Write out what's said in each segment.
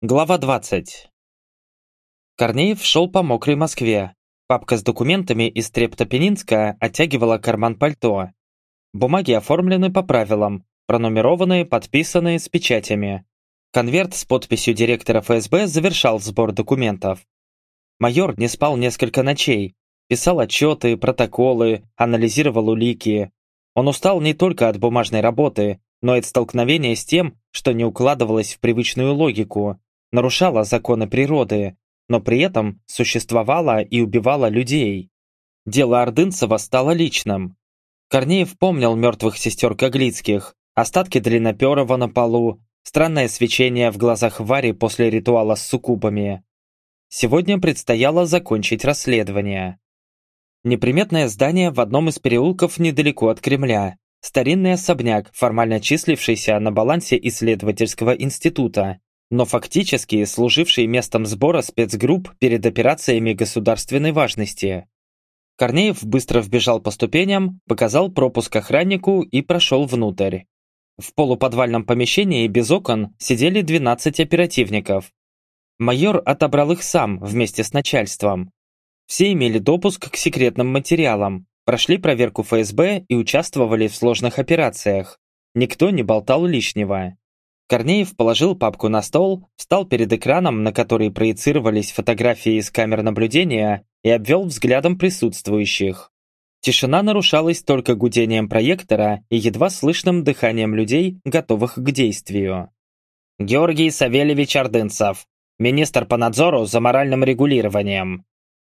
Глава 20. Корнеев шел по мокрой Москве. Папка с документами из Трептопенинска оттягивала карман пальто. Бумаги оформлены по правилам, пронумерованные, подписанные с печатями. Конверт с подписью директора ФСБ завершал сбор документов. Майор не спал несколько ночей, писал отчеты, протоколы, анализировал улики. Он устал не только от бумажной работы, но и от столкновения с тем, что не укладывалось в привычную логику, нарушала законы природы, но при этом существовала и убивала людей. Дело Ордынцева стало личным. Корнеев помнил мертвых сестер Коглицких, остатки длинноперова на полу, странное свечение в глазах Вари после ритуала с суккубами. Сегодня предстояло закончить расследование. Неприметное здание в одном из переулков недалеко от Кремля. Старинный особняк, формально числившийся на балансе исследовательского института, но фактически служивший местом сбора спецгрупп перед операциями государственной важности. Корнеев быстро вбежал по ступеням, показал пропуск охраннику и прошел внутрь. В полуподвальном помещении без окон сидели 12 оперативников. Майор отобрал их сам вместе с начальством. Все имели допуск к секретным материалам, прошли проверку ФСБ и участвовали в сложных операциях. Никто не болтал лишнего. Корнеев положил папку на стол, встал перед экраном, на который проецировались фотографии из камер наблюдения, и обвел взглядом присутствующих. Тишина нарушалась только гудением проектора и едва слышным дыханием людей, готовых к действию. «Георгий Савельевич Ордынцев, министр по надзору за моральным регулированием»,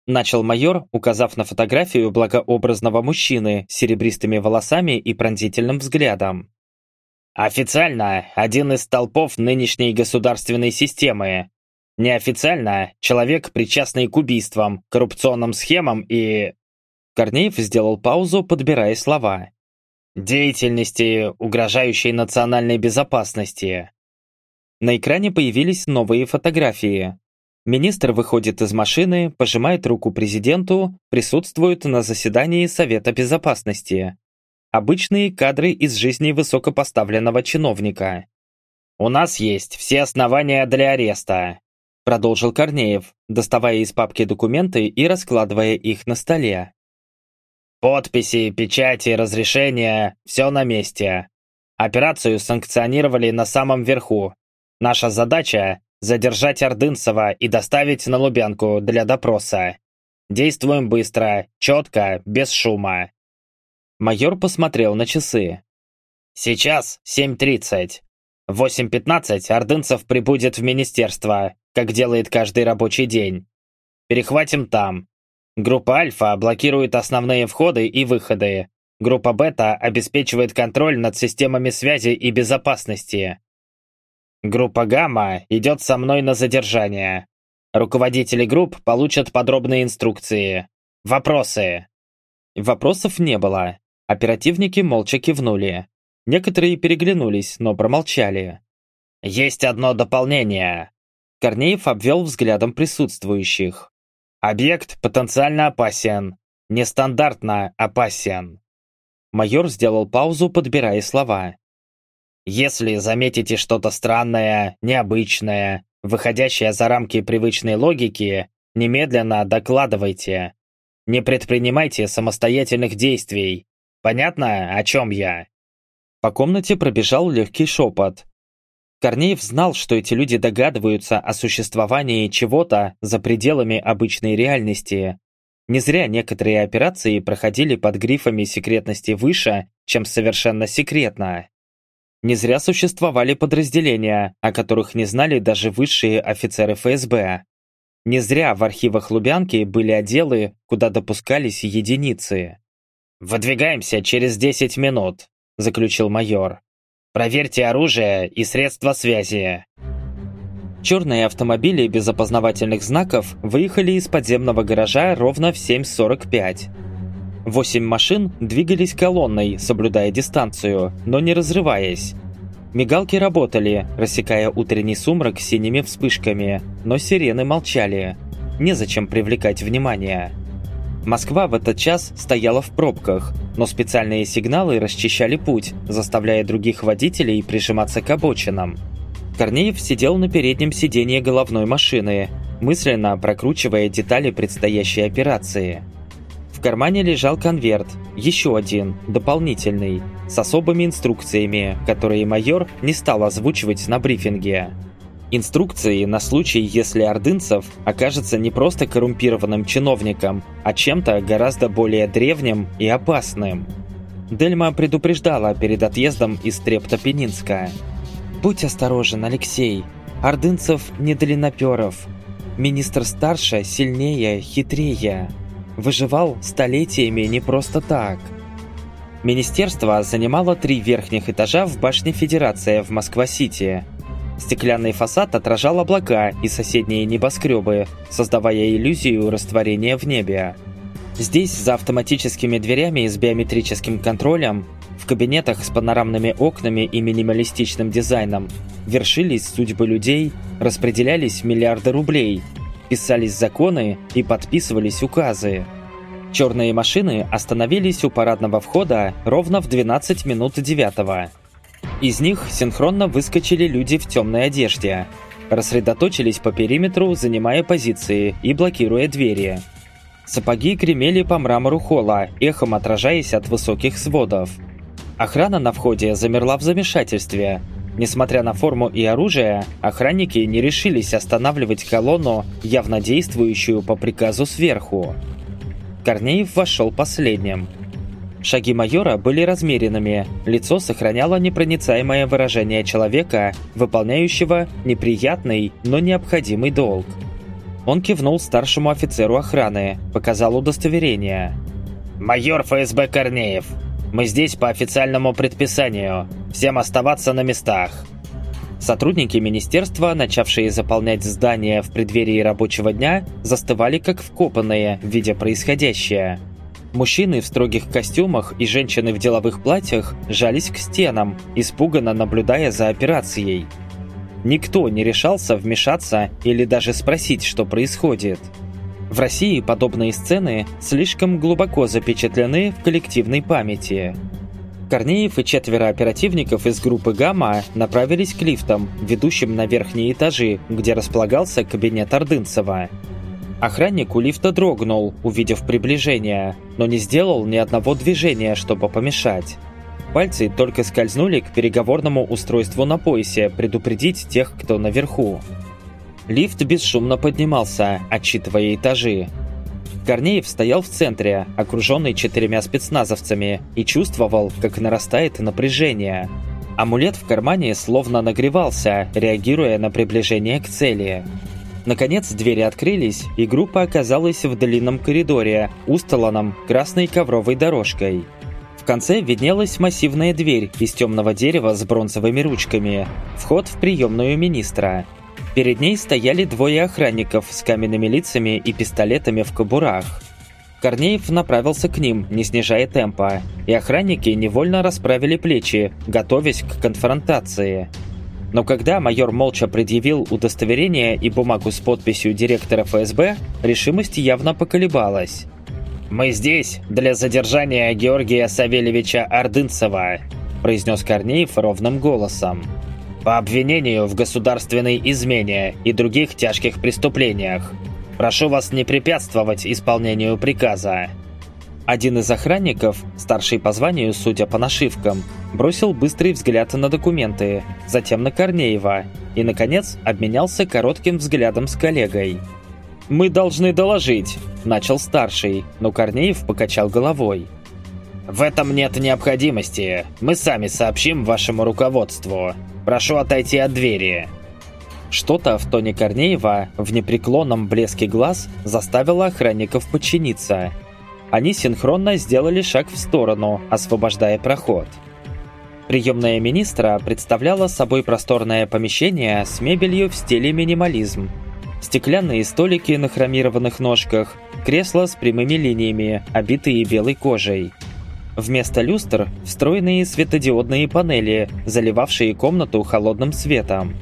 начал майор, указав на фотографию благообразного мужчины с серебристыми волосами и пронзительным взглядом. Официально один из столпов нынешней государственной системы. Неофициально человек, причастный к убийствам, коррупционным схемам и... Корнеев сделал паузу, подбирая слова. Деятельности, угрожающей национальной безопасности. На экране появились новые фотографии. Министр выходит из машины, пожимает руку президенту, присутствует на заседании Совета Безопасности. Обычные кадры из жизни высокопоставленного чиновника. «У нас есть все основания для ареста», продолжил Корнеев, доставая из папки документы и раскладывая их на столе. «Подписи, печати, разрешения – все на месте. Операцию санкционировали на самом верху. Наша задача – задержать Ордынцева и доставить на Лубянку для допроса. Действуем быстро, четко, без шума. Майор посмотрел на часы. «Сейчас 7.30. В 8.15 Ордынцев прибудет в министерство, как делает каждый рабочий день. Перехватим там. Группа Альфа блокирует основные входы и выходы. Группа Бета обеспечивает контроль над системами связи и безопасности. Группа Гамма идет со мной на задержание. Руководители групп получат подробные инструкции. Вопросы?» Вопросов не было. Оперативники молча кивнули. Некоторые переглянулись, но промолчали. «Есть одно дополнение!» Корнеев обвел взглядом присутствующих. «Объект потенциально опасен. Нестандартно опасен». Майор сделал паузу, подбирая слова. «Если заметите что-то странное, необычное, выходящее за рамки привычной логики, немедленно докладывайте. Не предпринимайте самостоятельных действий, Понятно, о чем я?» По комнате пробежал легкий шепот. Корнеев знал, что эти люди догадываются о существовании чего-то за пределами обычной реальности. Не зря некоторые операции проходили под грифами секретности выше, чем совершенно секретно. Не зря существовали подразделения, о которых не знали даже высшие офицеры ФСБ. Не зря в архивах Лубянки были отделы, куда допускались единицы. «Выдвигаемся через 10 минут», – заключил майор. «Проверьте оружие и средства связи». Черные автомобили без опознавательных знаков выехали из подземного гаража ровно в 7.45. Восемь машин двигались колонной, соблюдая дистанцию, но не разрываясь. Мигалки работали, рассекая утренний сумрак синими вспышками, но сирены молчали. Незачем привлекать внимание. Москва в этот час стояла в пробках, но специальные сигналы расчищали путь, заставляя других водителей прижиматься к обочинам. Корнеев сидел на переднем сиденье головной машины, мысленно прокручивая детали предстоящей операции. В кармане лежал конверт, еще один, дополнительный, с особыми инструкциями, которые майор не стал озвучивать на брифинге. Инструкции на случай, если Ордынцев окажется не просто коррумпированным чиновником, а чем-то гораздо более древним и опасным. Дельма предупреждала перед отъездом из Трептопенинска. «Будь осторожен, Алексей. Ордынцев не длинноперов. Министр старше, сильнее, хитрее. Выживал столетиями не просто так». Министерство занимало три верхних этажа в башне Федерация в Москва-Сити – Стеклянный фасад отражал облака и соседние небоскребы, создавая иллюзию растворения в небе. Здесь, за автоматическими дверями с биометрическим контролем, в кабинетах с панорамными окнами и минималистичным дизайном, вершились судьбы людей, распределялись миллиарды рублей, писались законы и подписывались указы. Черные машины остановились у парадного входа ровно в 12 минут девятого. Из них синхронно выскочили люди в темной одежде. Рассредоточились по периметру, занимая позиции и блокируя двери. Сапоги гремели по мрамору холла, эхом отражаясь от высоких сводов. Охрана на входе замерла в замешательстве. Несмотря на форму и оружие, охранники не решились останавливать колонну, явно действующую по приказу сверху. Корнеев вошел последним – Шаги майора были размеренными, лицо сохраняло непроницаемое выражение человека, выполняющего неприятный, но необходимый долг. Он кивнул старшему офицеру охраны, показал удостоверение. «Майор ФСБ Корнеев, мы здесь по официальному предписанию. Всем оставаться на местах». Сотрудники министерства, начавшие заполнять здание в преддверии рабочего дня, застывали как вкопанные, видя происходящее – Мужчины в строгих костюмах и женщины в деловых платьях жались к стенам, испуганно наблюдая за операцией. Никто не решался вмешаться или даже спросить, что происходит. В России подобные сцены слишком глубоко запечатлены в коллективной памяти. Корнеев и четверо оперативников из группы «Гамма» направились к лифтам, ведущим на верхние этажи, где располагался кабинет Ордынцева. Охранник у лифта дрогнул, увидев приближение, но не сделал ни одного движения, чтобы помешать. Пальцы только скользнули к переговорному устройству на поясе предупредить тех, кто наверху. Лифт бесшумно поднимался, отчитывая этажи. Корнеев стоял в центре, окруженный четырьмя спецназовцами, и чувствовал, как нарастает напряжение. Амулет в кармане словно нагревался, реагируя на приближение к цели. Наконец двери открылись, и группа оказалась в длинном коридоре, устланном красной ковровой дорожкой. В конце виднелась массивная дверь из темного дерева с бронзовыми ручками, вход в приемную министра. Перед ней стояли двое охранников с каменными лицами и пистолетами в кобурах. Корнеев направился к ним, не снижая темпа, и охранники невольно расправили плечи, готовясь к конфронтации. Но когда майор молча предъявил удостоверение и бумагу с подписью директора ФСБ, решимость явно поколебалась. «Мы здесь для задержания Георгия Савельевича Ордынцева», произнес Корнеев ровным голосом. «По обвинению в государственной измене и других тяжких преступлениях. Прошу вас не препятствовать исполнению приказа». Один из охранников, старший по званию, судя по нашивкам, бросил быстрый взгляд на документы, затем на Корнеева и, наконец, обменялся коротким взглядом с коллегой. «Мы должны доложить», – начал старший, но Корнеев покачал головой. «В этом нет необходимости. Мы сами сообщим вашему руководству. Прошу отойти от двери». Что-то в тоне Корнеева, в непреклонном блеске глаз, заставило охранников подчиниться – они синхронно сделали шаг в сторону, освобождая проход. Приемная министра представляла собой просторное помещение с мебелью в стиле минимализм. Стеклянные столики на хромированных ножках, кресла с прямыми линиями, обитые белой кожей. Вместо люстр – встроенные светодиодные панели, заливавшие комнату холодным светом.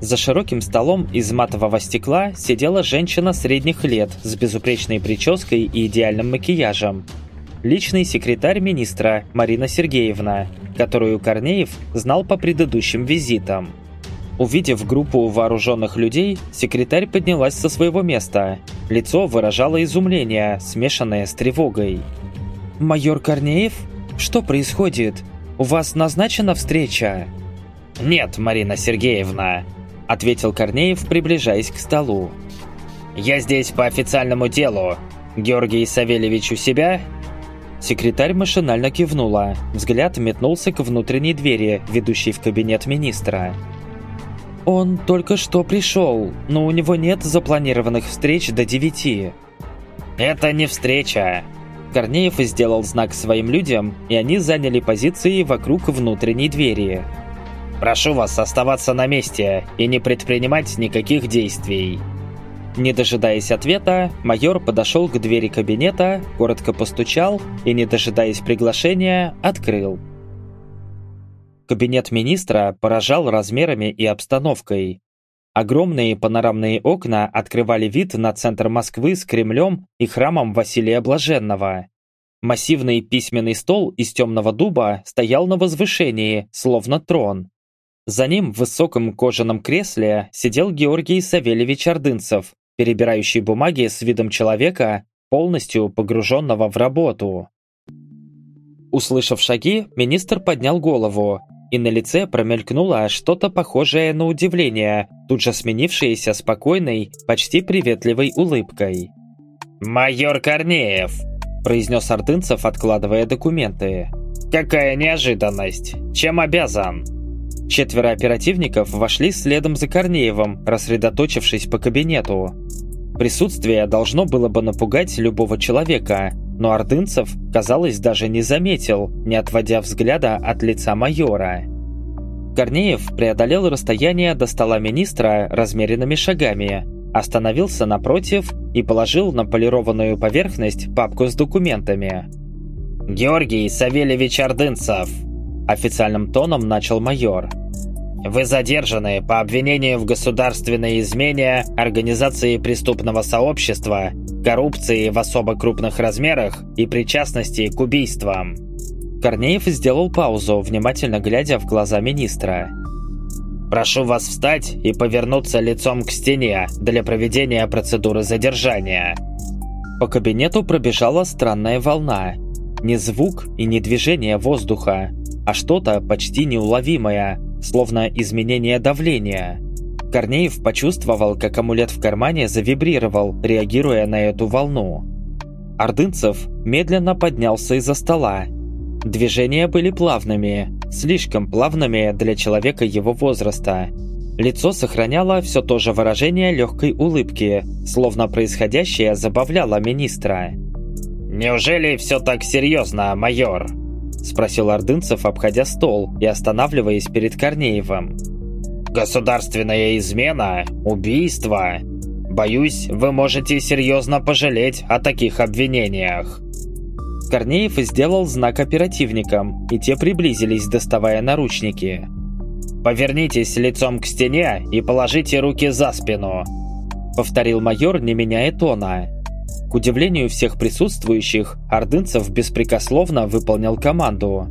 За широким столом из матового стекла сидела женщина средних лет с безупречной прической и идеальным макияжем. Личный секретарь министра Марина Сергеевна, которую Корнеев знал по предыдущим визитам. Увидев группу вооруженных людей, секретарь поднялась со своего места. Лицо выражало изумление, смешанное с тревогой. «Майор Корнеев? Что происходит? У вас назначена встреча?» «Нет, Марина Сергеевна», — ответил Корнеев, приближаясь к столу. «Я здесь по официальному делу. Георгий Савельевич у себя?» Секретарь машинально кивнула. Взгляд метнулся к внутренней двери, ведущей в кабинет министра. «Он только что пришел, но у него нет запланированных встреч до девяти». «Это не встреча!» Корнеев сделал знак своим людям, и они заняли позиции вокруг внутренней двери. «Прошу вас оставаться на месте и не предпринимать никаких действий». Не дожидаясь ответа, майор подошел к двери кабинета, коротко постучал и, не дожидаясь приглашения, открыл. Кабинет министра поражал размерами и обстановкой. Огромные панорамные окна открывали вид на центр Москвы с Кремлем и храмом Василия Блаженного. Массивный письменный стол из темного дуба стоял на возвышении, словно трон. За ним в высоком кожаном кресле сидел Георгий Савельевич Ордынцев, перебирающий бумаги с видом человека, полностью погруженного в работу. Услышав шаги, министр поднял голову и на лице промелькнуло что-то похожее на удивление, тут же сменившееся спокойной, почти приветливой улыбкой. «Майор Корнеев!» – произнес Артынцев, откладывая документы. «Какая неожиданность! Чем обязан?» Четверо оперативников вошли следом за Корнеевым, рассредоточившись по кабинету. Присутствие должно было бы напугать любого человека, но Ордынцев, казалось, даже не заметил, не отводя взгляда от лица майора. Корнеев преодолел расстояние до стола министра размеренными шагами, остановился напротив и положил на полированную поверхность папку с документами. «Георгий Савельевич Ордынцев!» Официальным тоном начал майор. Вы задержаны по обвинению в государственной измене, организации преступного сообщества, коррупции в особо крупных размерах и причастности к убийствам. Корнеев сделал паузу, внимательно глядя в глаза министра. «Прошу вас встать и повернуться лицом к стене для проведения процедуры задержания». По кабинету пробежала странная волна. Не звук и не движение воздуха, а что-то почти неуловимое, словно изменение давления. Корнеев почувствовал, как амулет в кармане завибрировал, реагируя на эту волну. Ордынцев медленно поднялся из-за стола. Движения были плавными, слишком плавными для человека его возраста. Лицо сохраняло все то же выражение легкой улыбки, словно происходящее забавляло министра. «Неужели все так серьезно, майор?» – спросил Ордынцев, обходя стол и останавливаясь перед Корнеевым. «Государственная измена? Убийство? Боюсь, вы можете серьезно пожалеть о таких обвинениях». Корнеев сделал знак оперативникам, и те приблизились, доставая наручники. «Повернитесь лицом к стене и положите руки за спину», — повторил майор, не меняя тона. К удивлению всех присутствующих, Ордынцев беспрекословно выполнил команду.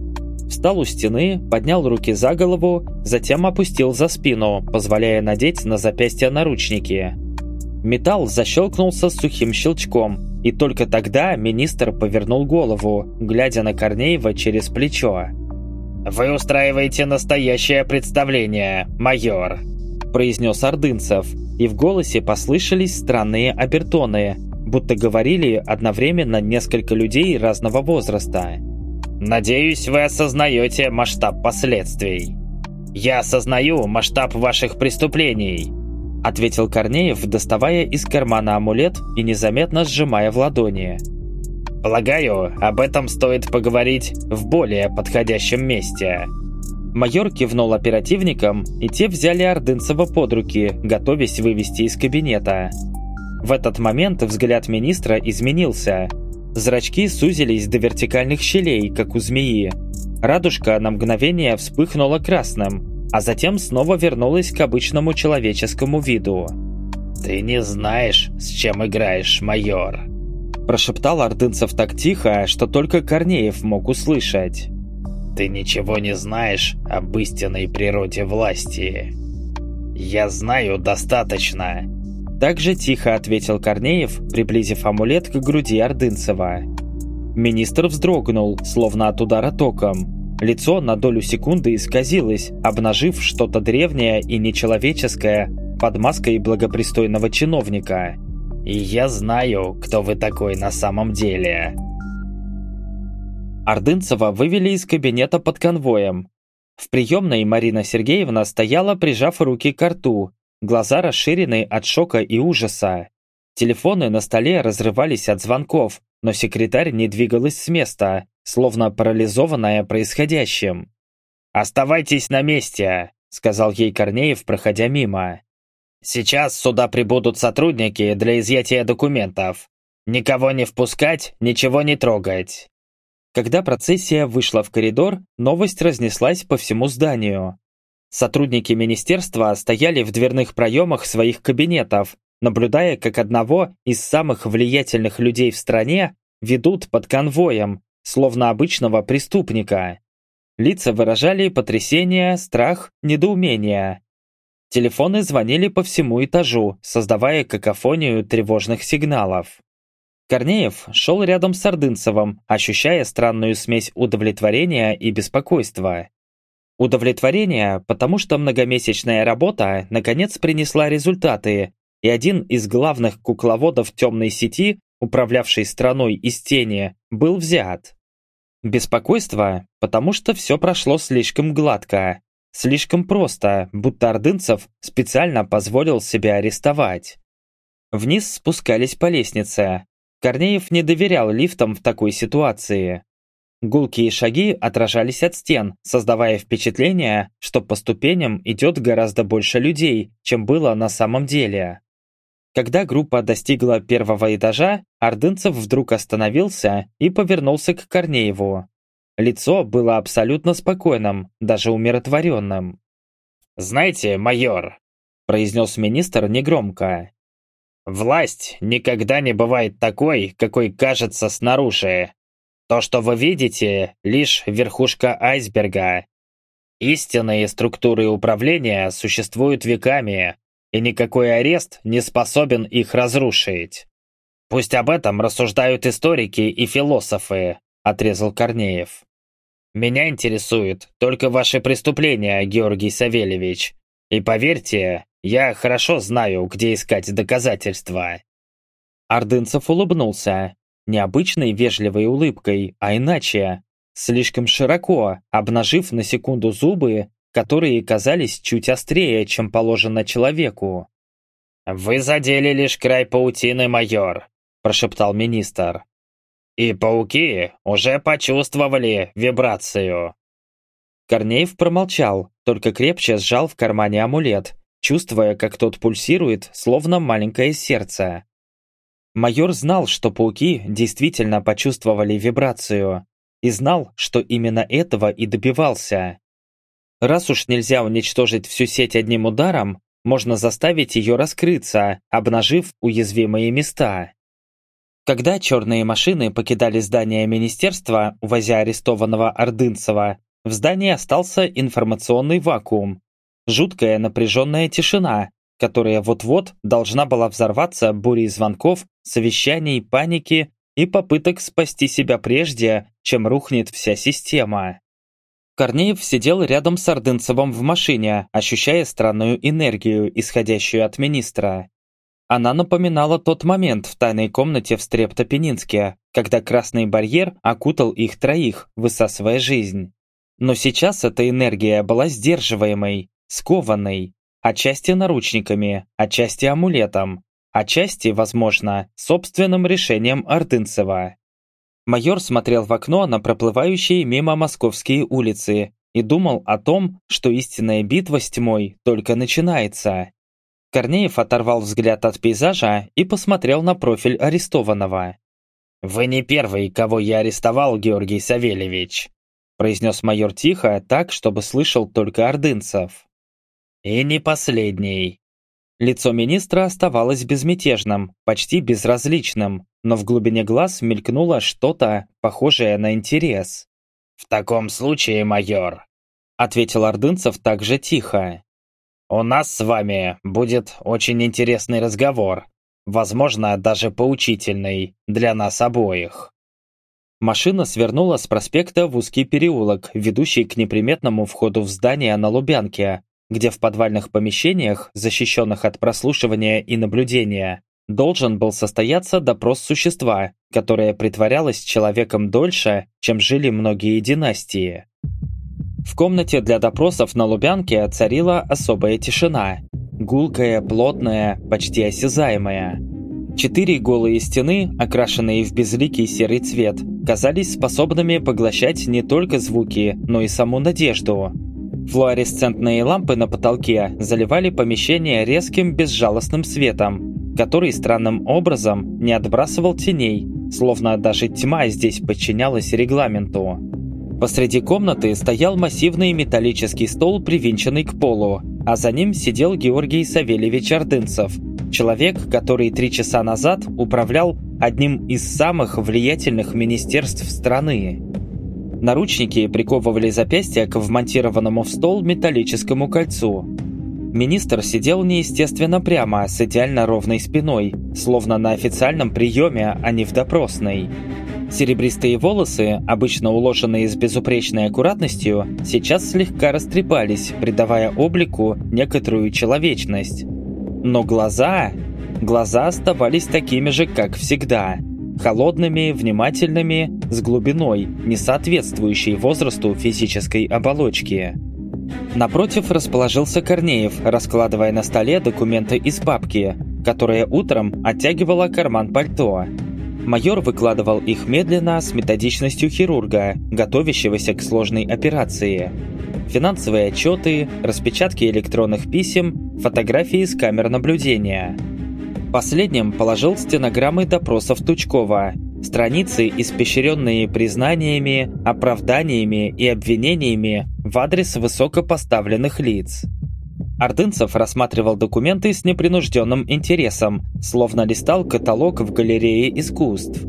Встал у стены, поднял руки за голову, затем опустил за спину, позволяя надеть на запястье наручники. Металл защелкнулся с сухим щелчком, и только тогда министр повернул голову, глядя на Корнеева через плечо. «Вы устраиваете настоящее представление, майор», произнес Ордынцев, и в голосе послышались странные обертоны, будто говорили одновременно несколько людей разного возраста. «Надеюсь, вы осознаете масштаб последствий. Я осознаю масштаб ваших преступлений», ответил Корнеев, доставая из кармана амулет и незаметно сжимая в ладони. «Полагаю, об этом стоит поговорить в более подходящем месте». Майор кивнул оперативникам, и те взяли Ордынцева под руки, готовясь вывести из кабинета. В этот момент взгляд министра изменился. Зрачки сузились до вертикальных щелей, как у змеи. Радужка на мгновение вспыхнула красным, а затем снова вернулась к обычному человеческому виду. «Ты не знаешь, с чем играешь, майор», прошептал Ордынцев так тихо, что только Корнеев мог услышать. «Ты ничего не знаешь об истинной природе власти». «Я знаю достаточно», также тихо ответил Корнеев, приблизив амулет к груди Ордынцева. Министр вздрогнул, словно от удара током. Лицо на долю секунды исказилось, обнажив что-то древнее и нечеловеческое под маской благопристойного чиновника. «И я знаю, кто вы такой на самом деле». Ордынцева вывели из кабинета под конвоем. В приемной Марина Сергеевна стояла, прижав руки к рту, Глаза расширены от шока и ужаса. Телефоны на столе разрывались от звонков, но секретарь не двигалась с места, словно парализованная происходящим. «Оставайтесь на месте», — сказал ей Корнеев, проходя мимо. «Сейчас сюда прибудут сотрудники для изъятия документов. Никого не впускать, ничего не трогать». Когда процессия вышла в коридор, новость разнеслась по всему зданию. Сотрудники министерства стояли в дверных проемах своих кабинетов, наблюдая, как одного из самых влиятельных людей в стране ведут под конвоем, словно обычного преступника. Лица выражали потрясение, страх, недоумение. Телефоны звонили по всему этажу, создавая какофонию тревожных сигналов. Корнеев шел рядом с Ордынцевым, ощущая странную смесь удовлетворения и беспокойства. Удовлетворение, потому что многомесячная работа наконец принесла результаты, и один из главных кукловодов темной сети, управлявший страной из тени, был взят. Беспокойство, потому что все прошло слишком гладко, слишком просто, будто Ордынцев специально позволил себя арестовать. Вниз спускались по лестнице. Корнеев не доверял лифтам в такой ситуации. Гулкие шаги отражались от стен, создавая впечатление, что по ступеням идет гораздо больше людей, чем было на самом деле. Когда группа достигла первого этажа, Ордынцев вдруг остановился и повернулся к Корнееву. Лицо было абсолютно спокойным, даже умиротворенным. «Знаете, майор», – произнес министр негромко, «власть никогда не бывает такой, какой кажется снаружи. То, что вы видите, лишь верхушка айсберга. Истинные структуры управления существуют веками, и никакой арест не способен их разрушить. Пусть об этом рассуждают историки и философы, отрезал Корнеев. Меня интересуют только ваши преступления, Георгий Савельевич. И поверьте, я хорошо знаю, где искать доказательства. Ордынцев улыбнулся, необычной вежливой улыбкой, а иначе, слишком широко, обнажив на секунду зубы, которые казались чуть острее, чем положено человеку. «Вы задели лишь край паутины, майор», – прошептал министр. «И пауки уже почувствовали вибрацию». Корнеев промолчал, только крепче сжал в кармане амулет, чувствуя, как тот пульсирует, словно маленькое сердце. Майор знал, что пауки действительно почувствовали вибрацию, и знал, что именно этого и добивался. Раз уж нельзя уничтожить всю сеть одним ударом, можно заставить ее раскрыться, обнажив уязвимые места. Когда черные машины покидали здание министерства, увозя арестованного Ордынцева, в здании остался информационный вакуум. Жуткая напряженная тишина, которая вот-вот должна была взорваться бурей звонков, совещаний, паники и попыток спасти себя прежде, чем рухнет вся система. Корнеев сидел рядом с Ордынцевым в машине, ощущая странную энергию, исходящую от министра. Она напоминала тот момент в тайной комнате в Стрептопенинске, когда красный барьер окутал их троих, высасывая жизнь. Но сейчас эта энергия была сдерживаемой, скованной, Отчасти наручниками, отчасти амулетом, отчасти, возможно, собственным решением Ордынцева. Майор смотрел в окно на проплывающие мимо московские улицы и думал о том, что истинная битва с тьмой только начинается. Корнеев оторвал взгляд от пейзажа и посмотрел на профиль арестованного. «Вы не первый, кого я арестовал, Георгий Савельевич», произнес майор тихо, так, чтобы слышал только ордынцев. И не последний. Лицо министра оставалось безмятежным, почти безразличным, но в глубине глаз мелькнуло что-то, похожее на интерес. «В таком случае, майор», — ответил Ордынцев также тихо. У нас с вами будет очень интересный разговор, возможно, даже поучительный для нас обоих». Машина свернула с проспекта в узкий переулок, ведущий к неприметному входу в здание на Лубянке, где в подвальных помещениях, защищенных от прослушивания и наблюдения, должен был состояться допрос существа, которое притворялось человеком дольше, чем жили многие династии. В комнате для допросов на Лубянке царила особая тишина. Гулкая, плотная, почти осязаемая. Четыре голые стены, окрашенные в безликий серый цвет, казались способными поглощать не только звуки, но и саму надежду. Флуоресцентные лампы на потолке заливали помещение резким безжалостным светом, который странным образом не отбрасывал теней, словно даже тьма здесь подчинялась регламенту. Посреди комнаты стоял массивный металлический стол, привинченный к полу, а за ним сидел Георгий Савельевич Ордынцев – Человек, который три часа назад управлял одним из самых влиятельных министерств страны. Наручники приковывали запястья к вмонтированному в стол металлическому кольцу. Министр сидел неестественно прямо, с идеально ровной спиной, словно на официальном приеме, а не в допросной. Серебристые волосы, обычно уложенные с безупречной аккуратностью, сейчас слегка растрепались, придавая облику некоторую человечность. Но глаза... Глаза оставались такими же, как всегда. Холодными, внимательными, с глубиной, не соответствующей возрасту физической оболочки. Напротив расположился Корнеев, раскладывая на столе документы из папки, которая утром оттягивала карман пальто. Майор выкладывал их медленно с методичностью хирурга, готовящегося к сложной операции финансовые отчеты, распечатки электронных писем, фотографии с камер наблюдения. Последним положил стенограммы допросов Тучкова, страницы, испещренные признаниями, оправданиями и обвинениями в адрес высокопоставленных лиц. Ордынцев рассматривал документы с непринужденным интересом, словно листал каталог в галерее искусств.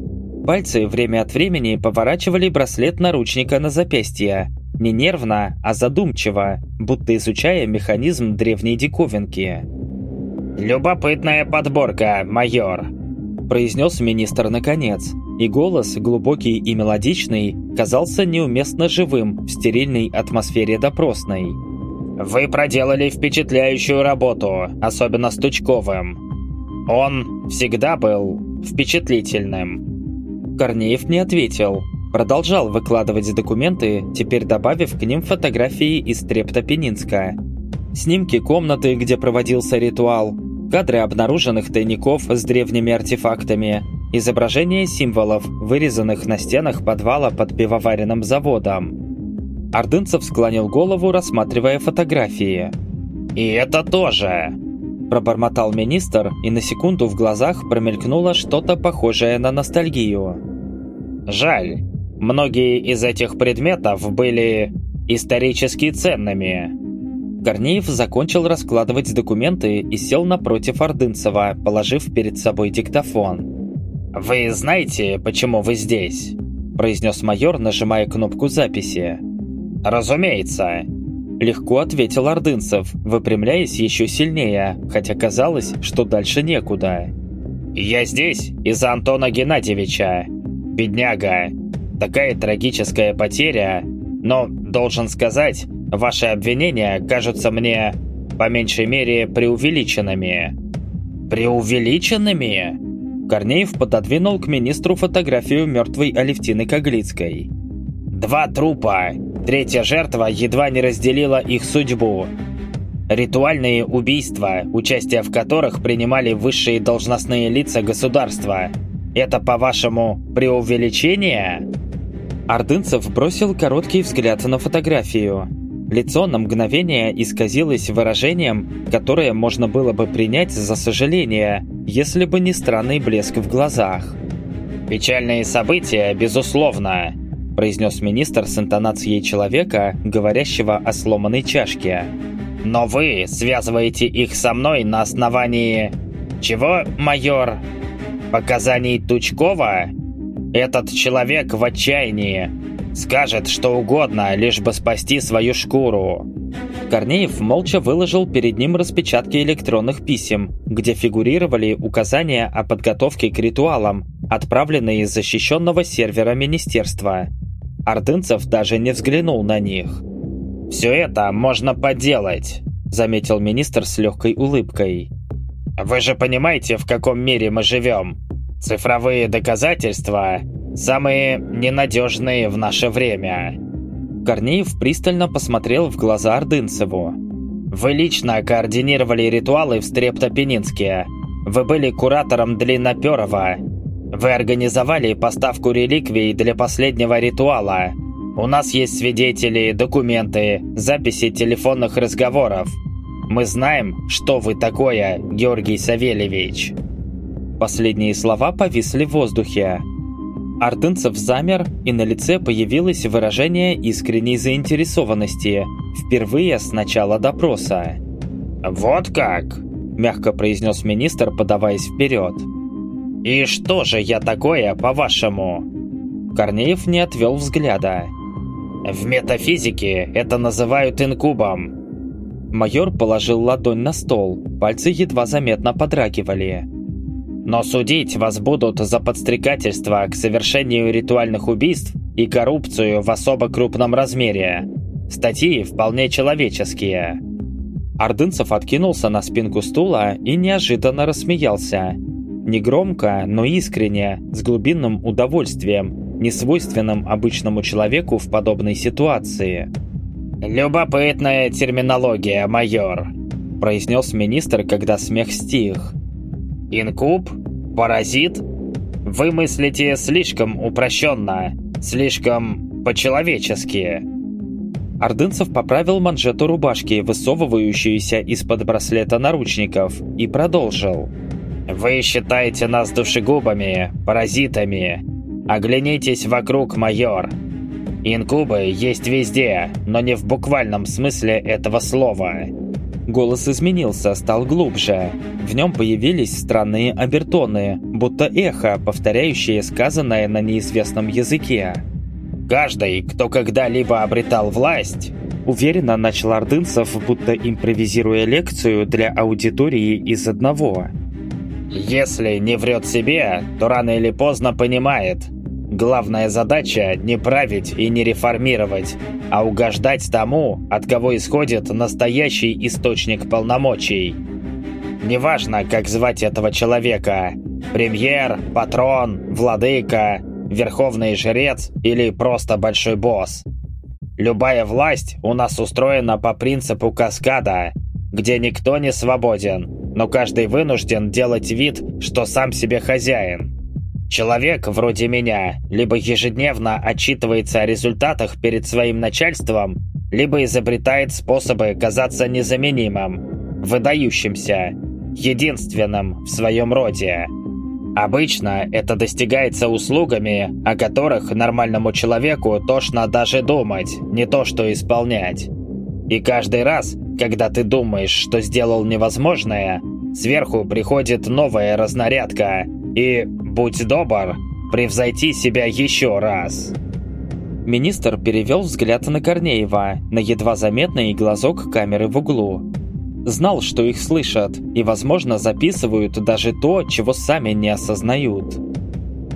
Пальцы время от времени поворачивали браслет наручника на запястье, не нервно, а задумчиво, будто изучая механизм древней диковинки. «Любопытная подборка, майор», – произнес министр наконец, и голос, глубокий и мелодичный, казался неуместно живым в стерильной атмосфере допросной. «Вы проделали впечатляющую работу, особенно с Тучковым. Он всегда был впечатлительным». Корнеев не ответил, Продолжал выкладывать документы, теперь добавив к ним фотографии из Трептопенинска. Снимки комнаты, где проводился ритуал, кадры обнаруженных тайников с древними артефактами, изображения символов, вырезанных на стенах подвала под пивоваренным заводом. Ордынцев склонил голову, рассматривая фотографии. «И это тоже!» Пробормотал министр, и на секунду в глазах промелькнуло что-то похожее на ностальгию. «Жаль, Многие из этих предметов были исторически ценными. Корнеев закончил раскладывать документы и сел напротив Ордынцева, положив перед собой диктофон. «Вы знаете, почему вы здесь?» произнес майор, нажимая кнопку записи. «Разумеется», Легко ответил Ордынцев, выпрямляясь еще сильнее, хотя казалось, что дальше некуда. «Я здесь из-за Антона Геннадьевича. Бедняга. Такая трагическая потеря, но, должен сказать, ваши обвинения кажутся мне, по меньшей мере, преувеличенными». «Преувеличенными?» Корнеев пододвинул к министру фотографию мертвой Алевтины Коглицкой. «Два трупа. Третья жертва едва не разделила их судьбу. Ритуальные убийства, участие в которых принимали высшие должностные лица государства. Это, по-вашему, преувеличение?» Ордынцев бросил короткий взгляд на фотографию. Лицо на мгновение исказилось выражением, которое можно было бы принять за сожаление, если бы не странный блеск в глазах. «Печальные события, безусловно», – произнес министр с интонацией человека, говорящего о сломанной чашке. «Но вы связываете их со мной на основании... Чего, майор? Показаний Тучкова?» Этот человек в отчаянии. Скажет что угодно, лишь бы спасти свою шкуру. Корнеев молча выложил перед ним распечатки электронных писем, где фигурировали указания о подготовке к ритуалам, отправленные из защищенного сервера министерства. Ордынцев даже не взглянул на них. «Все это можно поделать», — заметил министр с легкой улыбкой. «Вы же понимаете, в каком мире мы живем? Цифровые доказательства – самые ненадежные в наше время». Корнеев пристально посмотрел в глаза Ордынцеву. «Вы лично координировали ритуалы в Стрептопенинске. Вы были куратором Длинноперова. Вы организовали поставку реликвий для последнего ритуала. У нас есть свидетели, документы, записи телефонных разговоров. Мы знаем, что вы такое, Георгий Савельевич». Последние слова повисли в воздухе. Артынцев замер, и на лице появилось выражение искренней заинтересованности, впервые с начала допроса. «Вот как?» – мягко произнес министр, подаваясь вперед. «И что же я такое, по-вашему?» Корнеев не отвел взгляда. «В метафизике это называют инкубом». Майор положил ладонь на стол, пальцы едва заметно подрагивали. Но судить вас будут за подстрекательство к совершению ритуальных убийств и коррупцию в особо крупном размере. Статьи вполне человеческие. Ордынцев откинулся на спинку стула и неожиданно рассмеялся. Негромко, но искренне, с глубинным удовольствием, несвойственным обычному человеку в подобной ситуации. «Любопытная терминология, майор», – произнес министр, когда смех стих. Инкуб? Паразит? Вы мыслите слишком упрощенно, слишком по-человечески. Ордынцев поправил манжету рубашки, высовывающуюся из-под браслета наручников, и продолжил. «Вы считаете нас душегубами, паразитами. Оглянитесь вокруг, майор. Инкубы есть везде, но не в буквальном смысле этого слова. Голос изменился, стал глубже. В нем появились странные обертоны, будто эхо, повторяющее сказанное на неизвестном языке. «Каждый, кто когда-либо обретал власть», уверенно начал Ордынцев, будто импровизируя лекцию для аудитории из одного. «Если не врет себе, то рано или поздно понимает, Главная задача не править и не реформировать, а угождать тому, от кого исходит настоящий источник полномочий. Неважно, как звать этого человека – премьер, патрон, владыка, верховный жрец или просто большой босс. Любая власть у нас устроена по принципу каскада, где никто не свободен, но каждый вынужден делать вид, что сам себе хозяин. Человек, вроде меня, либо ежедневно отчитывается о результатах перед своим начальством, либо изобретает способы казаться незаменимым, выдающимся, единственным в своем роде. Обычно это достигается услугами, о которых нормальному человеку тошно даже думать, не то что исполнять. И каждый раз, когда ты думаешь, что сделал невозможное, сверху приходит новая разнарядка – и, будь добр, превзойти себя еще раз». Министр перевел взгляд на Корнеева, на едва заметный глазок камеры в углу. Знал, что их слышат, и, возможно, записывают даже то, чего сами не осознают.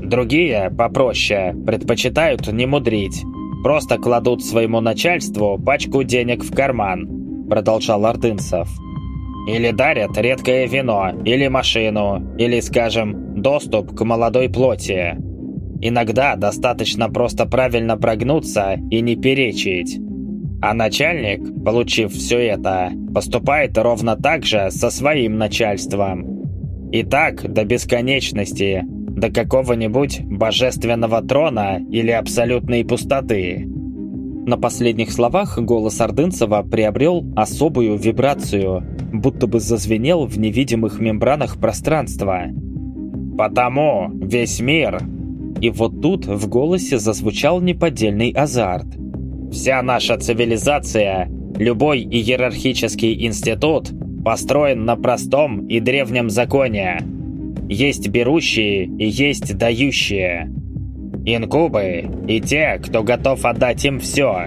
Другие, попроще, предпочитают не мудрить. Просто кладут своему начальству пачку денег в карман, продолжал Ордынцев. Или дарят редкое вино, или машину, или, скажем, доступ к молодой плоти. Иногда достаточно просто правильно прогнуться и не перечить. А начальник, получив все это, поступает ровно так же со своим начальством. И так до бесконечности, до какого-нибудь божественного трона или абсолютной пустоты. На последних словах голос Ордынцева приобрел особую вибрацию, будто бы зазвенел в невидимых мембранах пространства. «Потому весь мир...» И вот тут в голосе зазвучал неподдельный азарт. «Вся наша цивилизация, любой иерархический институт построен на простом и древнем законе. Есть берущие и есть дающие. Инкубы и те, кто готов отдать им все.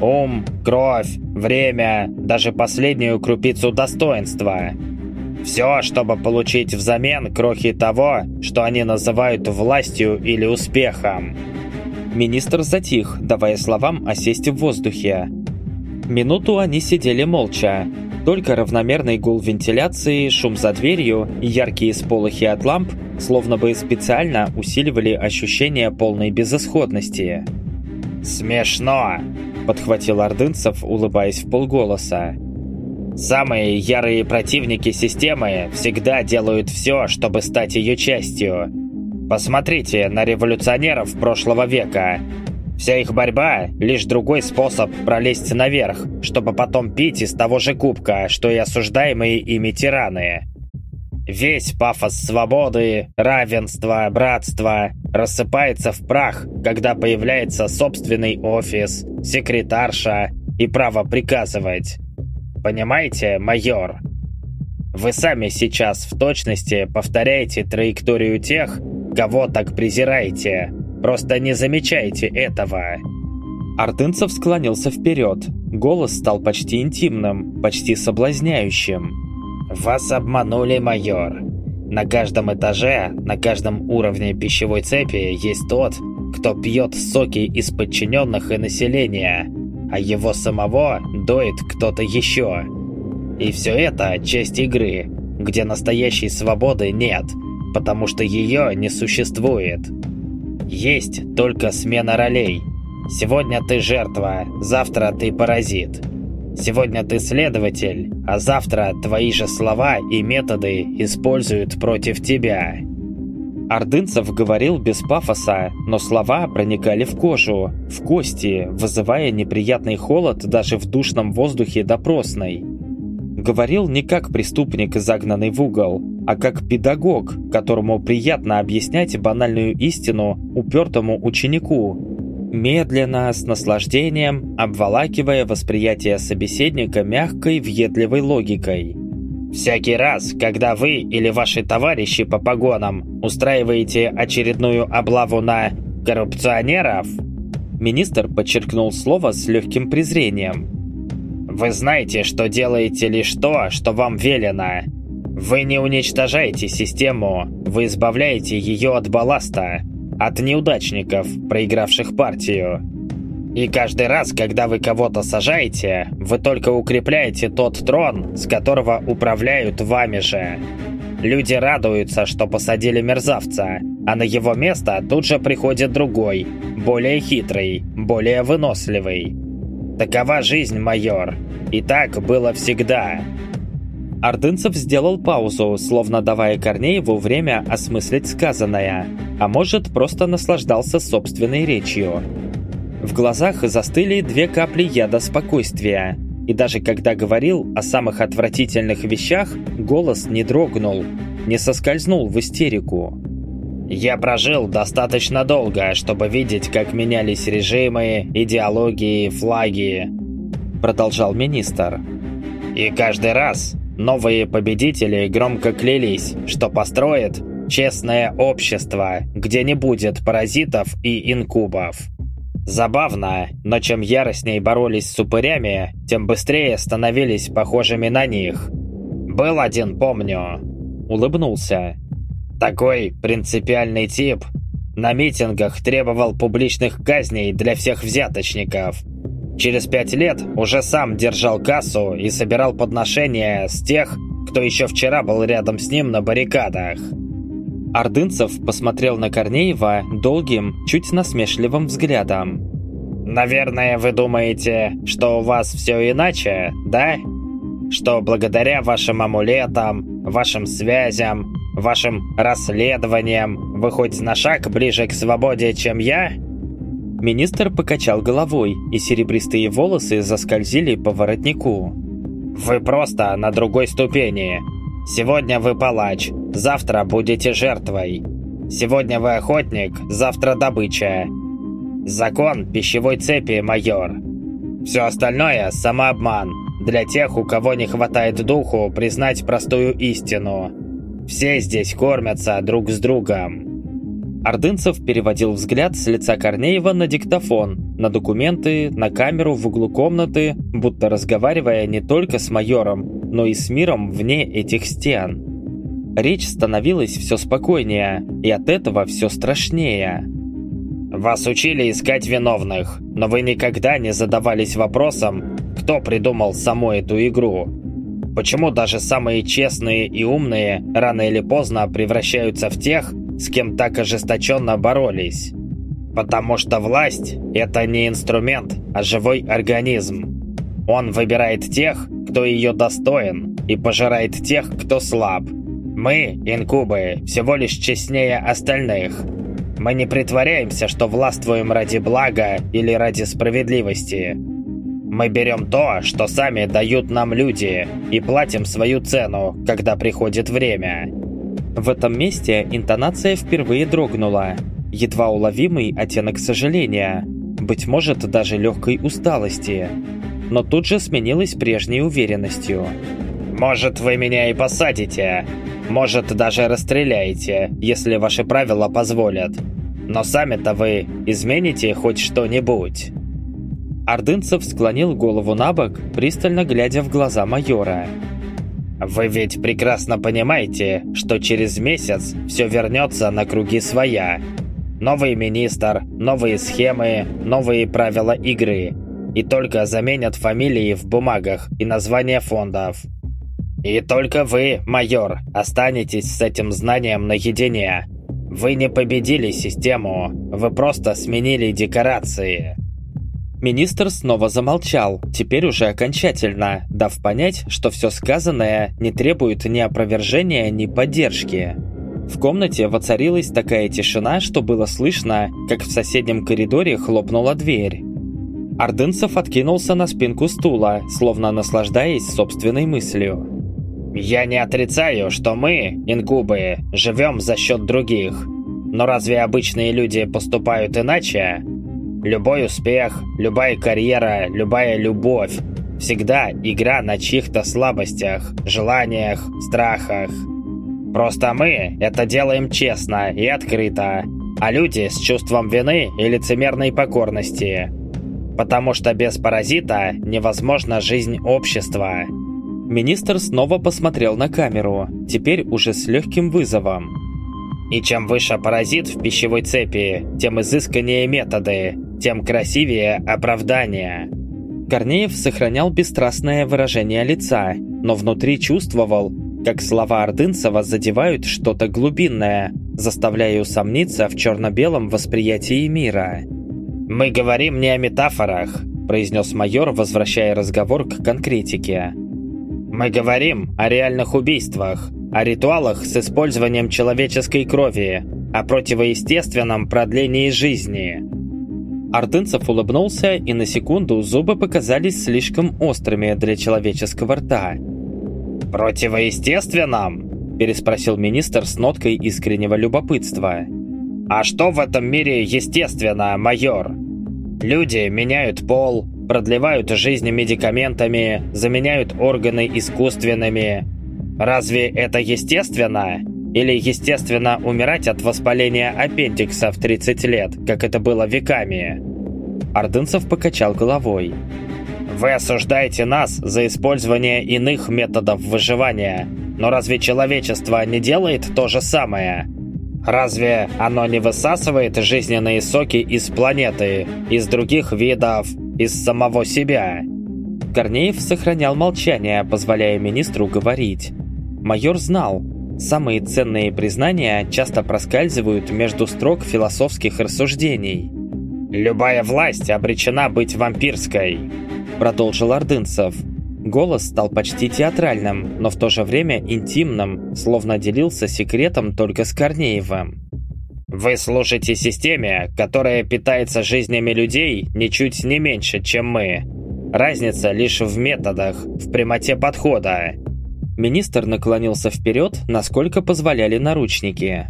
Ум, кровь, время, даже последнюю крупицу достоинства. Все, чтобы получить взамен крохи того, что они называют властью или успехом. Министр затих, давая словам осесть в воздухе. Минуту они сидели молча. Только равномерный гул вентиляции, шум за дверью и яркие сполохи от ламп словно бы специально усиливали ощущение полной безысходности. «Смешно!» – подхватил Ордынцев, улыбаясь в полголоса. «Самые ярые противники системы всегда делают все, чтобы стать ее частью. Посмотрите на революционеров прошлого века. Вся их борьба – лишь другой способ пролезть наверх, чтобы потом пить из того же кубка, что и осуждаемые ими тираны. Весь пафос свободы, равенства, братства рассыпается в прах, когда появляется собственный офис, секретарша и право приказывать. Понимаете, майор? Вы сами сейчас в точности повторяете траекторию тех, кого так презираете – Просто не замечайте этого!» Артынцев склонился вперед. Голос стал почти интимным, почти соблазняющим. «Вас обманули, майор. На каждом этаже, на каждом уровне пищевой цепи есть тот, кто пьет соки из подчиненных и населения, а его самого доит кто-то еще. И все это часть игры, где настоящей свободы нет, потому что ее не существует. Есть только смена ролей. Сегодня ты жертва, завтра ты паразит. Сегодня ты следователь, а завтра твои же слова и методы используют против тебя. Ордынцев говорил без пафоса, но слова проникали в кожу, в кости, вызывая неприятный холод даже в душном воздухе допросной. Говорил не как преступник, загнанный в угол, а как педагог, которому приятно объяснять банальную истину упертому ученику, медленно, с наслаждением, обволакивая восприятие собеседника мягкой, въедливой логикой. «Всякий раз, когда вы или ваши товарищи по погонам устраиваете очередную облаву на коррупционеров», министр подчеркнул слово с легким презрением. «Вы знаете, что делаете лишь то, что вам велено. Вы не уничтожаете систему, вы избавляете ее от балласта, от неудачников, проигравших партию. И каждый раз, когда вы кого-то сажаете, вы только укрепляете тот трон, с которого управляют вами же. Люди радуются, что посадили мерзавца, а на его место тут же приходит другой, более хитрый, более выносливый. Такова жизнь, майор. И так было всегда. Ордынцев сделал паузу, словно давая Корнееву время осмыслить сказанное, а может, просто наслаждался собственной речью. В глазах застыли две капли яда спокойствия, и даже когда говорил о самых отвратительных вещах, голос не дрогнул, не соскользнул в истерику. «Я прожил достаточно долго, чтобы видеть, как менялись режимы, идеологии, флаги», продолжал министр. «И каждый раз Новые победители громко клялись, что построят честное общество, где не будет паразитов и инкубов. Забавно, но чем яростнее боролись с упырями, тем быстрее становились похожими на них. Был один, помню. Улыбнулся. Такой принципиальный тип на митингах требовал публичных казней для всех взяточников – Через пять лет уже сам держал кассу и собирал подношения с тех, кто еще вчера был рядом с ним на баррикадах. Ордынцев посмотрел на Корнеева долгим, чуть насмешливым взглядом. «Наверное, вы думаете, что у вас все иначе, да? Что благодаря вашим амулетам, вашим связям, вашим расследованиям вы хоть на шаг ближе к свободе, чем я?» Министр покачал головой, и серебристые волосы заскользили по воротнику. «Вы просто на другой ступени. Сегодня вы палач, завтра будете жертвой. Сегодня вы охотник, завтра добыча. Закон пищевой цепи, майор. Все остальное – самообман. Для тех, у кого не хватает духу признать простую истину. Все здесь кормятся друг с другом. Ордынцев переводил взгляд с лица Корнеева на диктофон, на документы, на камеру в углу комнаты, будто разговаривая не только с майором, но и с миром вне этих стен. Речь становилась все спокойнее, и от этого все страшнее. «Вас учили искать виновных, но вы никогда не задавались вопросом, кто придумал саму эту игру. Почему даже самые честные и умные рано или поздно превращаются в тех, с кем так ожесточенно боролись. Потому что власть – это не инструмент, а живой организм. Он выбирает тех, кто ее достоин, и пожирает тех, кто слаб. Мы, инкубы, всего лишь честнее остальных. Мы не притворяемся, что властвуем ради блага или ради справедливости. Мы берем то, что сами дают нам люди, и платим свою цену, когда приходит время. В этом месте интонация впервые дрогнула. Едва уловимый оттенок сожаления, быть может даже легкой усталости. Но тут же сменилась прежней уверенностью. «Может, вы меня и посадите. Может, даже расстреляете, если ваши правила позволят. Но сами-то вы измените хоть что-нибудь?» Ордынцев склонил голову на бок, пристально глядя в глаза майора. Вы ведь прекрасно понимаете, что через месяц все вернется на круги своя. Новый министр, новые схемы, новые правила игры. И только заменят фамилии в бумагах и названия фондов. И только вы, майор, останетесь с этим знанием наедине. Вы не победили систему, вы просто сменили декорации. Министр снова замолчал, теперь уже окончательно, дав понять, что все сказанное не требует ни опровержения, ни поддержки. В комнате воцарилась такая тишина, что было слышно, как в соседнем коридоре хлопнула дверь. Ордынцев откинулся на спинку стула, словно наслаждаясь собственной мыслью. «Я не отрицаю, что мы, инкубы, живем за счет других. Но разве обычные люди поступают иначе? Любой успех, любая карьера, любая любовь – всегда игра на чьих-то слабостях, желаниях, страхах. Просто мы это делаем честно и открыто, а люди с чувством вины и лицемерной покорности. Потому что без паразита невозможна жизнь общества. Министр снова посмотрел на камеру, теперь уже с легким вызовом. И чем выше паразит в пищевой цепи, тем изысканнее методы, тем красивее оправдание. Корнеев сохранял бесстрастное выражение лица, но внутри чувствовал, как слова Ордынцева задевают что-то глубинное, заставляя усомниться в черно-белом восприятии мира. «Мы говорим не о метафорах», – произнес майор, возвращая разговор к конкретике. «Мы говорим о реальных убийствах, о ритуалах с использованием человеческой крови, о противоестественном продлении жизни». Артынцев улыбнулся, и на секунду зубы показались слишком острыми для человеческого рта. «Противоестественном?» – переспросил министр с ноткой искреннего любопытства. «А что в этом мире естественно, майор? Люди меняют пол, продлевают жизнь медикаментами, заменяют органы искусственными. Разве это естественно? Или естественно умирать от воспаления аппендикса в 30 лет, как это было веками? Ордынцев покачал головой. Вы осуждаете нас за использование иных методов выживания, но разве человечество не делает то же самое? Разве оно не высасывает жизненные соки из планеты, из других видов, из самого себя? Корнеев сохранял молчание, позволяя министру говорить. Майор знал, Самые ценные признания часто проскальзывают между строк философских рассуждений. «Любая власть обречена быть вампирской», – продолжил Ордынцев. Голос стал почти театральным, но в то же время интимным, словно делился секретом только с Корнеевым. «Вы служите системе, которая питается жизнями людей ничуть не меньше, чем мы. Разница лишь в методах, в прямоте подхода. Министр наклонился вперед, насколько позволяли наручники.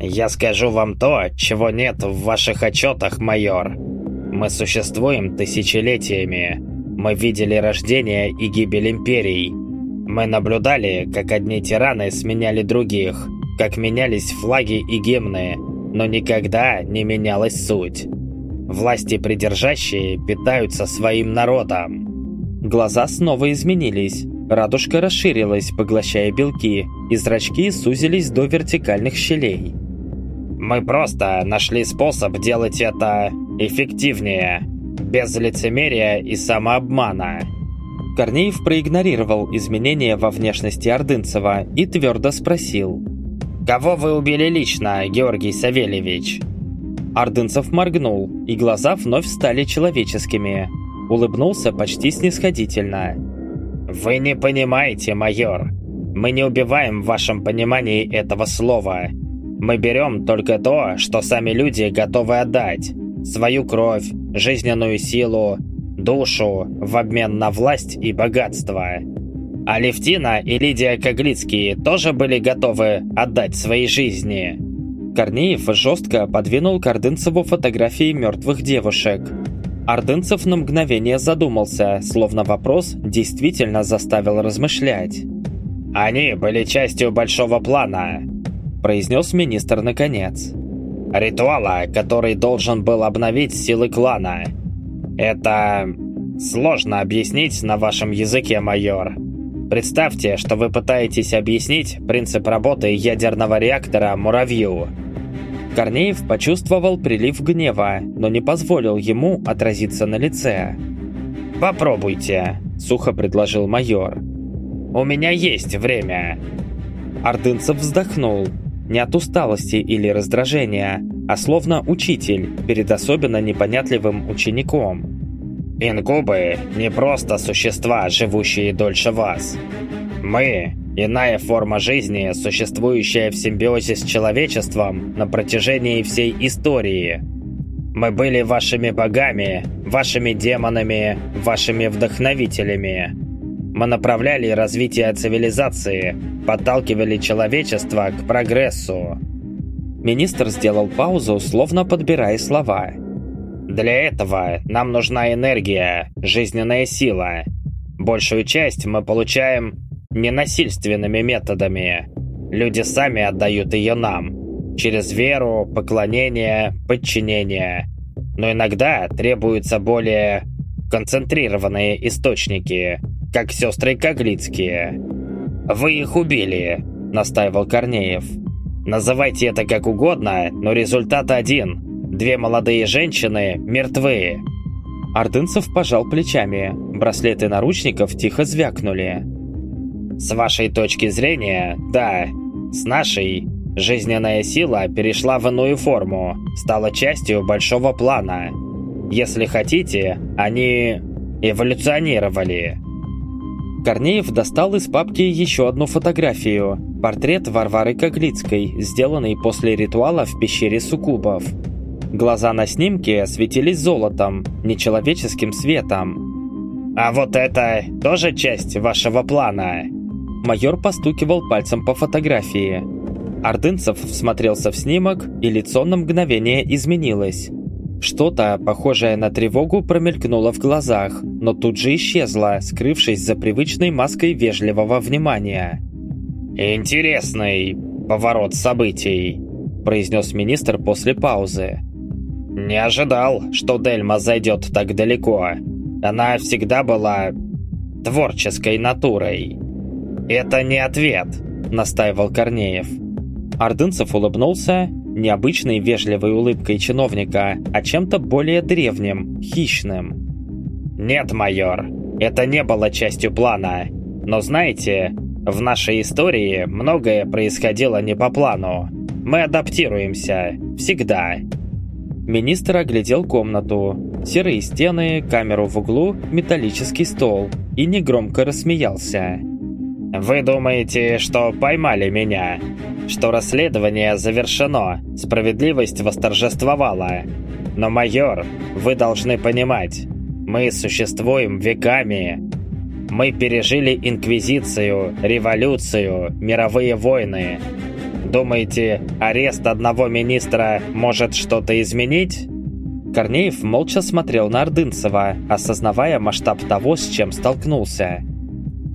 «Я скажу вам то, чего нет в ваших отчетах, майор. Мы существуем тысячелетиями. Мы видели рождение и гибель империй. Мы наблюдали, как одни тираны сменяли других, как менялись флаги и гимны. но никогда не менялась суть. Власти придержащие питаются своим народом. Глаза снова изменились. Радужка расширилась, поглощая белки, и зрачки сузились до вертикальных щелей. Мы просто нашли способ делать это эффективнее, без лицемерия и самообмана. Корнеев проигнорировал изменения во внешности Ордынцева и твердо спросил. «Кого вы убили лично, Георгий Савельевич?» Ордынцев моргнул, и глаза вновь стали человеческими. Улыбнулся почти снисходительно. «Вы не понимаете, майор. Мы не убиваем в вашем понимании этого слова. Мы берем только то, что сами люди готовы отдать. Свою кровь, жизненную силу, душу в обмен на власть и богатство. А Левтина и Лидия Коглицкие тоже были готовы отдать свои жизни. Корнеев жестко подвинул к Ордынцеву фотографии мертвых девушек. Ордынцев на мгновение задумался, словно вопрос действительно заставил размышлять. «Они были частью большого плана», произнес министр наконец. «Ритуала, который должен был обновить силы клана. Это... сложно объяснить на вашем языке, майор. Представьте, что вы пытаетесь объяснить принцип работы ядерного реактора «Муравью». Корнеев почувствовал прилив гнева, но не позволил ему отразиться на лице. «Попробуйте», — сухо предложил майор. «У меня есть время». Ордынцев вздохнул, не от усталости или раздражения, а словно учитель перед особенно непонятливым учеником. «Ингубы не просто существа, живущие дольше вас. Мы – иная форма жизни, существующая в симбиозе с человечеством на протяжении всей истории. Мы были вашими богами, вашими демонами, вашими вдохновителями. Мы направляли развитие цивилизации, подталкивали человечество к прогрессу. Министр сделал паузу, словно подбирая слова. Для этого нам нужна энергия, жизненная сила. Большую часть мы получаем ненасильственными методами. Люди сами отдают ее нам. Через веру, поклонение, подчинение. Но иногда требуются более концентрированные источники – как сестры Коглицкие. Вы их убили, настаивал Корнеев. Называйте это как угодно, но результат один. Две молодые женщины мертвы. Ордынцев пожал плечами. Браслеты наручников тихо звякнули. С вашей точки зрения, да. С нашей, жизненная сила перешла в иную форму, стала частью большого плана. Если хотите, они эволюционировали. Корнеев достал из папки еще одну фотографию. Портрет Варвары Коглицкой, сделанный после ритуала в пещере суккубов. Глаза на снимке светились золотом, нечеловеческим светом. «А вот это тоже часть вашего плана?» Майор постукивал пальцем по фотографии. Ордынцев всмотрелся в снимок, и лицо на мгновение изменилось. Что-то, похожее на тревогу, промелькнуло в глазах, но тут же исчезло, скрывшись за привычной маской вежливого внимания. «Интересный поворот событий», – произнес министр после паузы. «Не ожидал, что Дельма зайдет так далеко. Она всегда была творческой натурой». «Это не ответ», – настаивал Корнеев. Ордынцев улыбнулся необычной вежливой улыбкой чиновника, а чем-то более древним, хищным. «Нет, майор, это не было частью плана. Но знаете, в нашей истории многое происходило не по плану. Мы адаптируемся. Всегда». Министр оглядел комнату. Серые стены, камеру в углу, металлический стол. И негромко рассмеялся. «Вы думаете, что поймали меня? Что расследование завершено, справедливость восторжествовала? Но, майор, вы должны понимать, мы существуем веками. Мы пережили инквизицию, революцию, мировые войны. Думаете, арест одного министра может что-то изменить?» Корнеев молча смотрел на Ордынцева, осознавая масштаб того, с чем столкнулся.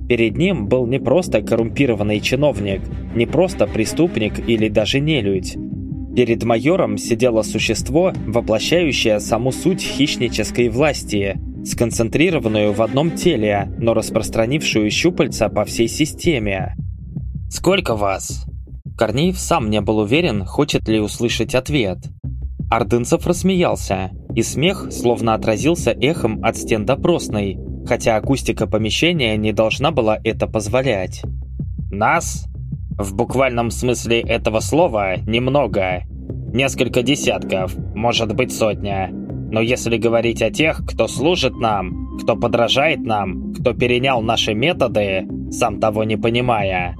Перед ним был не просто коррумпированный чиновник, не просто преступник или даже нелюдь. Перед майором сидело существо, воплощающее саму суть хищнической власти, сконцентрированную в одном теле, но распространившую щупальца по всей системе. «Сколько вас?» Корнеев сам не был уверен, хочет ли услышать ответ. Ордынцев рассмеялся, и смех словно отразился эхом от стен допросной, хотя акустика помещения не должна была это позволять. «Нас? В буквальном смысле этого слова немного. Несколько десятков, может быть сотня. Но если говорить о тех, кто служит нам, кто подражает нам, кто перенял наши методы, сам того не понимая».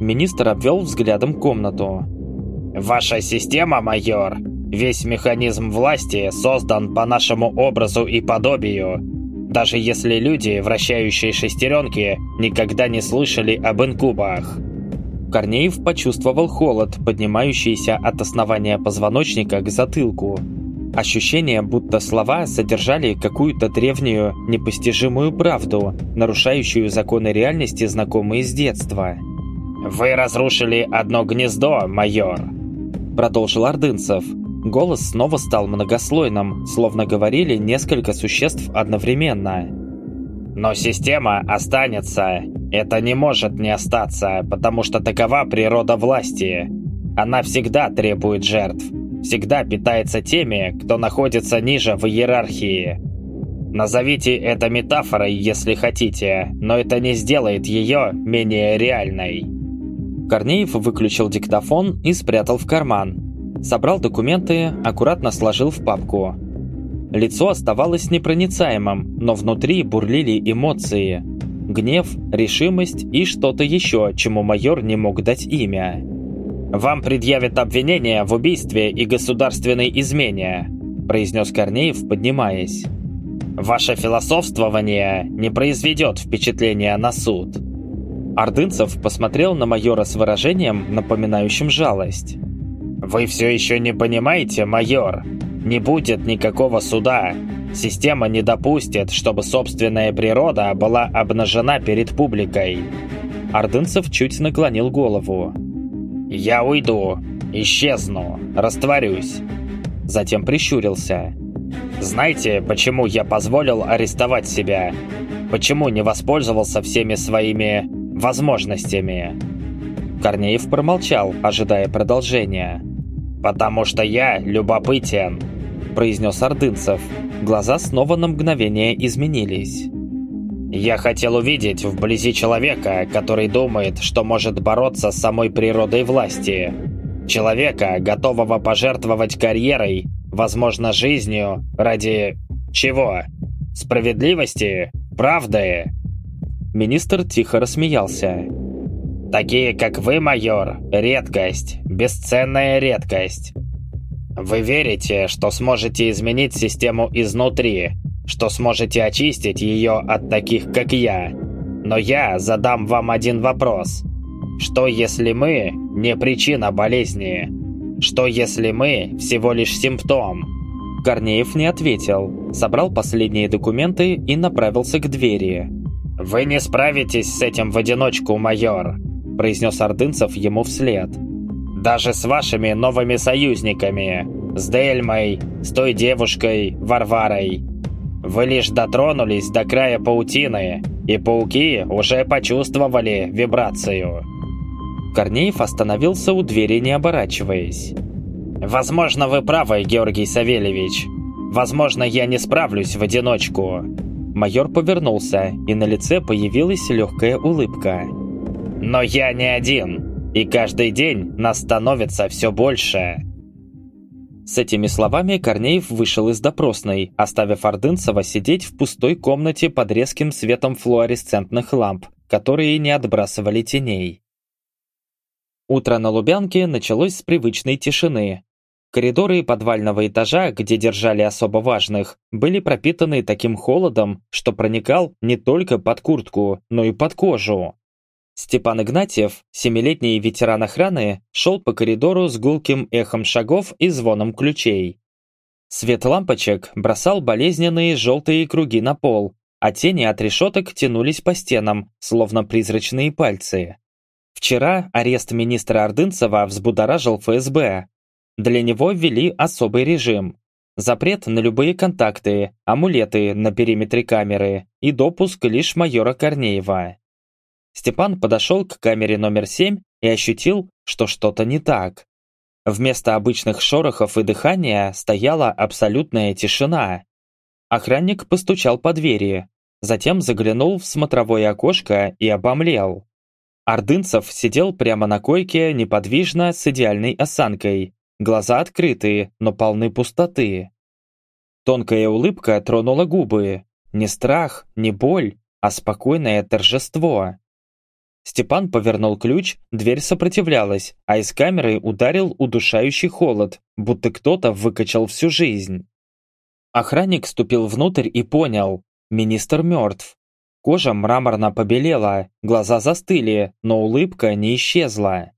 Министр обвел взглядом комнату. «Ваша система, майор, весь механизм власти создан по нашему образу и подобию, даже если люди, вращающие шестеренки, никогда не слышали об инкубах. Корнеев почувствовал холод, поднимающийся от основания позвоночника к затылку. Ощущение, будто слова содержали какую-то древнюю, непостижимую правду, нарушающую законы реальности, знакомые с детства. «Вы разрушили одно гнездо, майор», — продолжил Ордынцев. Голос снова стал многослойным, словно говорили несколько существ одновременно. «Но система останется. Это не может не остаться, потому что такова природа власти. Она всегда требует жертв, всегда питается теми, кто находится ниже в иерархии. Назовите это метафорой, если хотите, но это не сделает ее менее реальной». Корнеев выключил диктофон и спрятал в карман, собрал документы, аккуратно сложил в папку. Лицо оставалось непроницаемым, но внутри бурлили эмоции. Гнев, решимость и что-то еще, чему майор не мог дать имя. «Вам предъявят обвинение в убийстве и государственной измене», произнес Корнеев, поднимаясь. «Ваше философствование не произведет впечатления на суд». Ордынцев посмотрел на майора с выражением, напоминающим жалость. «Вы все еще не понимаете, майор? Не будет никакого суда. Система не допустит, чтобы собственная природа была обнажена перед публикой». Ордынцев чуть наклонил голову. «Я уйду, исчезну, растворюсь». Затем прищурился. «Знаете, почему я позволил арестовать себя? Почему не воспользовался всеми своими возможностями?» Корнеев промолчал, ожидая продолжения. «Потому что я любопытен», – произнес Ордынцев. Глаза снова на мгновение изменились. «Я хотел увидеть вблизи человека, который думает, что может бороться с самой природой власти. Человека, готового пожертвовать карьерой, возможно, жизнью, ради... чего? Справедливости? Правды?» Министр тихо рассмеялся. Такие, как вы, майор, редкость, бесценная редкость. Вы верите, что сможете изменить систему изнутри, что сможете очистить ее от таких, как я. Но я задам вам один вопрос. Что если мы не причина болезни? Что если мы всего лишь симптом? Корнеев не ответил, собрал последние документы и направился к двери. «Вы не справитесь с этим в одиночку, майор произнес Ордынцев ему вслед. «Даже с вашими новыми союзниками, с Дельмой, с той девушкой Варварой. Вы лишь дотронулись до края паутины, и пауки уже почувствовали вибрацию». Корнеев остановился у двери, не оборачиваясь. «Возможно, вы правы, Георгий Савельевич. Возможно, я не справлюсь в одиночку». Майор повернулся, и на лице появилась легкая улыбка. Но я не один, и каждый день нас становится все больше. С этими словами Корнеев вышел из допросной, оставив Ордынцева сидеть в пустой комнате под резким светом флуоресцентных ламп, которые не отбрасывали теней. Утро на Лубянке началось с привычной тишины. Коридоры подвального этажа, где держали особо важных, были пропитаны таким холодом, что проникал не только под куртку, но и под кожу. Степан Игнатьев, семилетний ветеран охраны, шел по коридору с гулким эхом шагов и звоном ключей. Свет лампочек бросал болезненные желтые круги на пол, а тени от решеток тянулись по стенам, словно призрачные пальцы. Вчера арест министра Ордынцева взбудоражил ФСБ. Для него ввели особый режим. Запрет на любые контакты, амулеты на периметре камеры и допуск лишь майора Корнеева. Степан подошел к камере номер 7 и ощутил, что что-то не так. Вместо обычных шорохов и дыхания стояла абсолютная тишина. Охранник постучал по двери, затем заглянул в смотровое окошко и обомлел. Ордынцев сидел прямо на койке, неподвижно, с идеальной осанкой, глаза открытые, но полны пустоты. Тонкая улыбка тронула губы. Не страх, не боль, а спокойное торжество. Степан повернул ключ, дверь сопротивлялась, а из камеры ударил удушающий холод, будто кто-то выкачал всю жизнь. Охранник ступил внутрь и понял, министр мертв. Кожа мраморно побелела, глаза застыли, но улыбка не исчезла.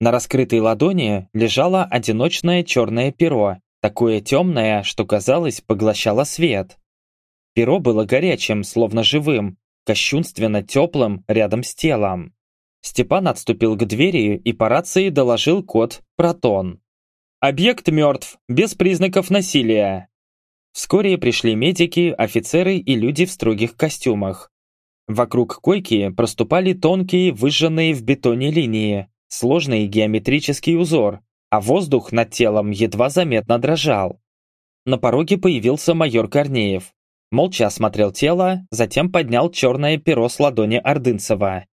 На раскрытой ладони лежало одиночное черное перо, такое темное, что, казалось, поглощало свет. Перо было горячим, словно живым, кощунственно теплым рядом с телом. Степан отступил к двери и по рации доложил код «Протон». «Объект мертв, без признаков насилия». Вскоре пришли медики, офицеры и люди в строгих костюмах. Вокруг койки проступали тонкие, выжженные в бетоне линии, сложный геометрический узор, а воздух над телом едва заметно дрожал. На пороге появился майор Корнеев. Молча осмотрел тело, затем поднял черное перо с ладони Ордынцева.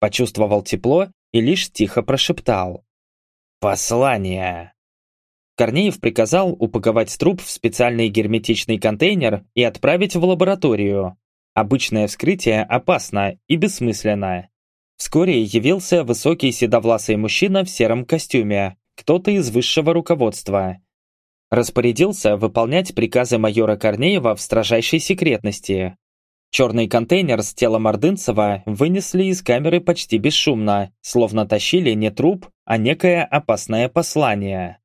Почувствовал тепло и лишь тихо прошептал. «Послание!» Корнеев приказал упаковать труп в специальный герметичный контейнер и отправить в лабораторию. Обычное вскрытие опасно и бессмысленно. Вскоре явился высокий седовласый мужчина в сером костюме, кто-то из высшего руководства. Распорядился выполнять приказы майора Корнеева в строжайшей секретности. Черный контейнер с телом Ордынцева вынесли из камеры почти бесшумно, словно тащили не труп, а некое опасное послание.